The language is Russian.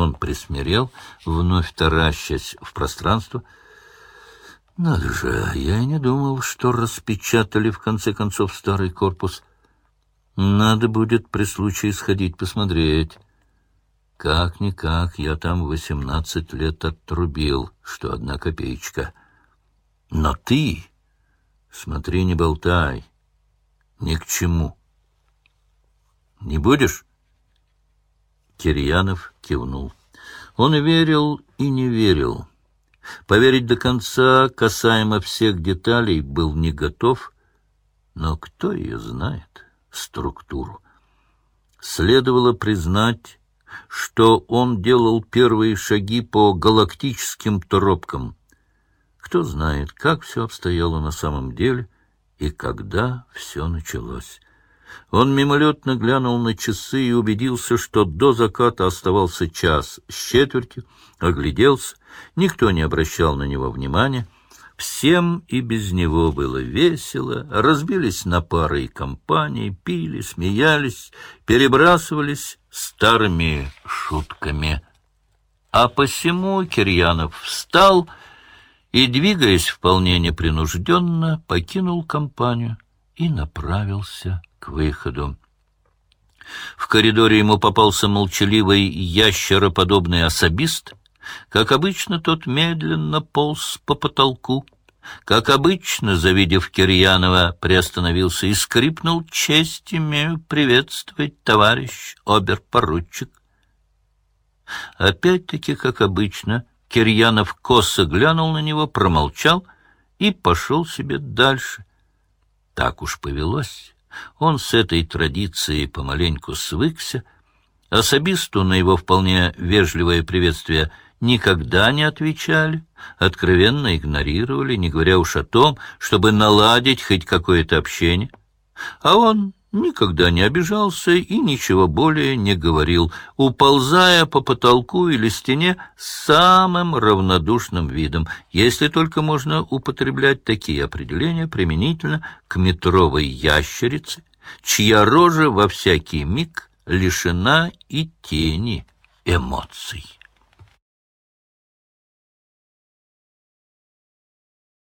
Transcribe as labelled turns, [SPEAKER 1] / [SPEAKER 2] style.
[SPEAKER 1] Он присмирел, вновь таращась в пространство. Надо же, я и не думал, что распечатали в конце концов старый корпус. Надо будет при случае сходить посмотреть. Как-никак, я там восемнадцать лет отрубил, что одна копеечка. Но ты, смотри, не болтай, ни к чему. Не будешь? Кирьянов кивнул. Он верил и не верил. Поверить до конца, касаемо всех деталей, был не готов, но кто ее знает, структуру. Следовало признать, что он делал первые шаги по галактическим тропкам. Кто знает, как все обстояло на самом деле и когда все началось. Он мимолетно глянул на часы и убедился, что до заката оставался час с четвертью, огляделся, никто не обращал на него внимания. Всем и без него было весело, разбились на пары и компании, пили, смеялись, перебрасывались старыми шутками. А посему Кирьянов встал и, двигаясь вполне непринужденно, покинул компанию и направился к выходу. В коридоре ему попался молчаливый ящероподобный особист. Как обычно, тот медленно полз по потолку. Как обычно, завидев Кирьянова, приостановился и скрипнул «Честь имею приветствовать, товарищ обер-поручик». Опять-таки, как обычно, Кирьянов косо глянул на него, промолчал и пошел себе дальше. Так уж повелось. Он с этой традицией помаленьку свыкся. Особисту на его вполне вежливое приветствие никогда не отвечали, откровенно игнорировали, не говоря уж о том, чтобы наладить хоть какое-то общение. А он никогда не обижался и ничего более не говорил, уползая по потолку или стене с самым равнодушным видом, если только можно употреблять такие определения применительно к метровой ящерице, чья рожа во всякий миг лишена и тени эмоций.